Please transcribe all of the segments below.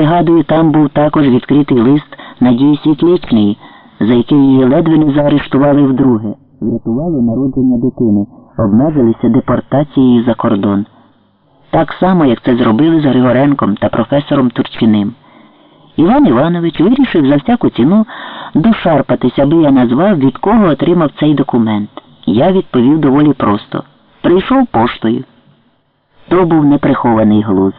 пригадую, там був також відкритий лист Надії Світличної, за який її ледве не заарештували вдруге, врятували народження дитини, обмежилися депортацією за кордон. Так само, як це зробили з Григоренком та професором Турчиним. Іван Іванович вирішив за всяку ціну дошарпатись, аби я назвав, від кого отримав цей документ. Я відповів доволі просто. Прийшов поштою. То був неприхований глуз.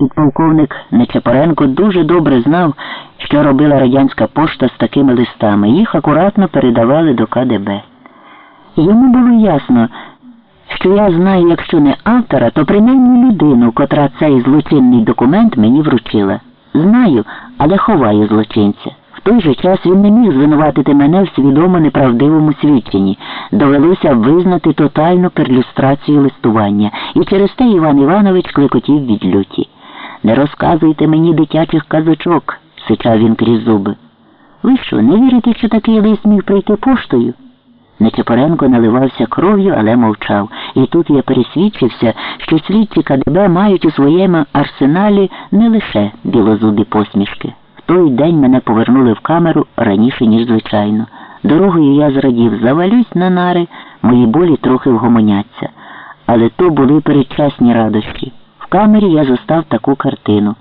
Підполковник Нечапоренко дуже добре знав, що робила радянська пошта з такими листами. Їх акуратно передавали до КДБ. Йому було ясно, що я знаю, якщо не автора, то принаймні людину, котра цей злочинний документ мені вручила. Знаю, але ховаю злочинця. В той же час він не міг звинуватити мене в свідомо неправдивому свідченні. Довелося визнати тотальну перлюстрацію листування, і через те Іван Іванович клекотів від люті. Не розказуйте мені дитячих казочок, сичав він крізь зуби. Ви що, не вірите, що такий лист міг прийти поштою? Нечепоренко наливався кров'ю, але мовчав. І тут я пересвідчився, що слідчі КДБ мають у своєму арсеналі не лише білозубі посмішки. В той день мене повернули в камеру раніше, ніж звичайно. Дорогою я зрадів, завалюсь на нари, мої болі трохи вгомоняться. Але то були передчасні радощі. В камері я застав таку картину.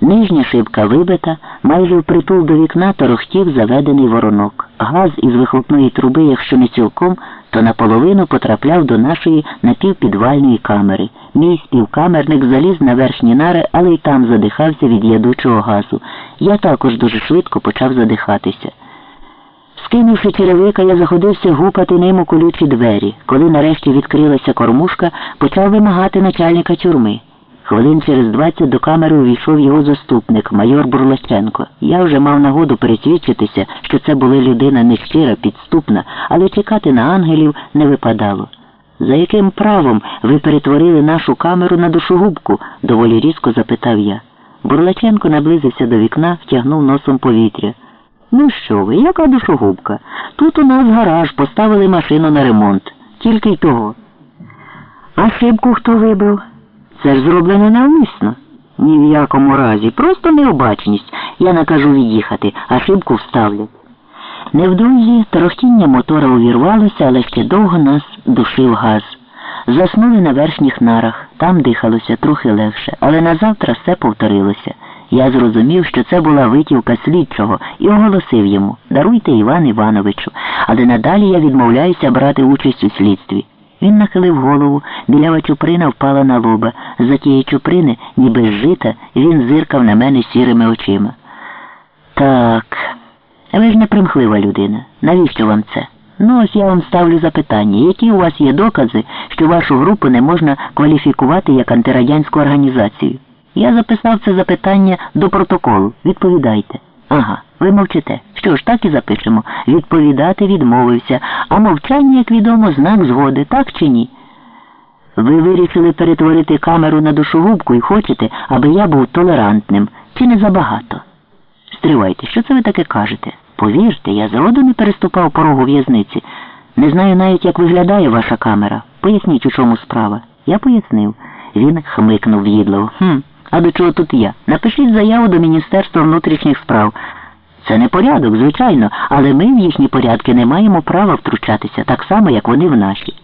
Нижня шибка вибита, майже впритул до вікна торохтів заведений воронок. Газ із вихлопної труби, якщо не цілком, то наполовину потрапляв до нашої напівпідвальної камери. Мій співкамерник заліз на верхні нари, але й там задихався від ядучого газу. Я також дуже швидко почав задихатися. Скинувши черевика, я заходився гупати ним у колючі двері. Коли нарешті відкрилася кормушка, почав вимагати начальника тюрми. Хвилин через двадцять до камери увійшов його заступник, майор Бурлаченко. Я вже мав нагоду пересвідчитися, що це була людина нещира, підступна, але чекати на ангелів не випадало. За яким правом ви перетворили нашу камеру на душогубку? доволі різко запитав я. Бурлаченко наблизився до вікна, втягнув носом повітря. Ну що ви, яка душогубка? Тут у нас гараж, поставили машину на ремонт. Тільки й того. А шибку хто вибив? Це ж зроблено навмисно. Ні в якому разі. Просто необачність. Я накажу від'їхати, а шибку вставлять. Невдовзі торохтіння мотора увірвалося, але ще довго нас душив газ. Заснули на верхніх нарах, там дихалося трохи легше, але назавтра все повторилося. Я зрозумів, що це була витівка слідчого, і оголосив йому Даруйте Іван Івановичу, але надалі я відмовляюся брати участь у слідстві. Він нахилив голову, білява чуприна впала на лоба. За тієї чуприни, ніби жита, він зиркав на мене сірими очима. Так, ви ж не примхлива людина. Навіщо вам це? Ну, ось я вам ставлю запитання, які у вас є докази, що вашу групу не можна кваліфікувати як антирадянську організацію? Я записав це запитання до протоколу. Відповідайте. Ага, ви мовчите. Що ж, так і запишемо. Відповідати відмовився, а мовчання, як відомо, знак згоди, так чи ні? Ви вирішили перетворити камеру на душогубку і хочете, аби я був толерантним, чи не забагато? Стривайте, що це ви таке кажете? Повірте, я зроду не переступав порогу в'язниці. Не знаю навіть, як виглядає ваша камера. Поясніть, у чому справа. Я пояснив. Він хмикнув в'їдливо. Хм. А до чого тут я? Напишіть заяву до Міністерства внутрішніх справ. Це не порядок, звичайно, але ми в їхні порядки не маємо права втручатися, так само, як вони в наші.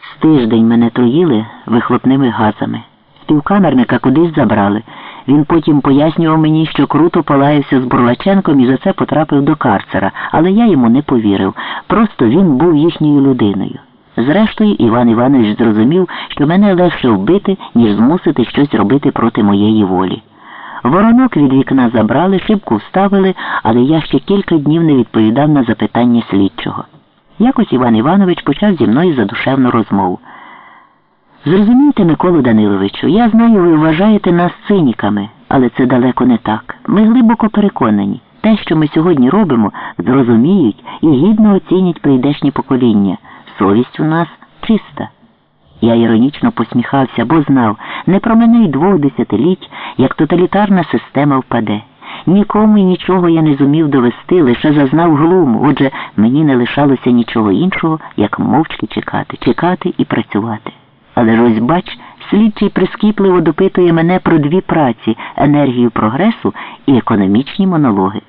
З тиждень мене труїли вихлопними газами. Співкамерника кудись забрали. Він потім пояснював мені, що круто полаявся з Бурлаченком і за це потрапив до карцера, але я йому не повірив. Просто він був їхньою людиною. Зрештою, Іван Іванович зрозумів, що мене легше вбити, ніж змусити щось робити проти моєї волі. Воронок від вікна забрали, шибку вставили, але я ще кілька днів не відповідав на запитання слідчого. Якось Іван Іванович почав зі мною задушевну розмову. Зрозумійте, Миколу Даниловичу, я знаю, ви вважаєте нас циніками, але це далеко не так. Ми глибоко переконані. Те, що ми сьогодні робимо, зрозуміють і гідно оцінять прийдешні покоління. Совість у нас чиста. Я іронічно посміхався, бо знав, не про мене й двох десятиліть, як тоталітарна система впаде. Нікому і нічого я не зумів довести, лише зазнав глуму, отже, мені не лишалося нічого іншого, як мовчки чекати, чекати і працювати. Але ж ось бач, Слідчий прискіпливо допитує мене про дві праці енергію прогресу і економічні монологи.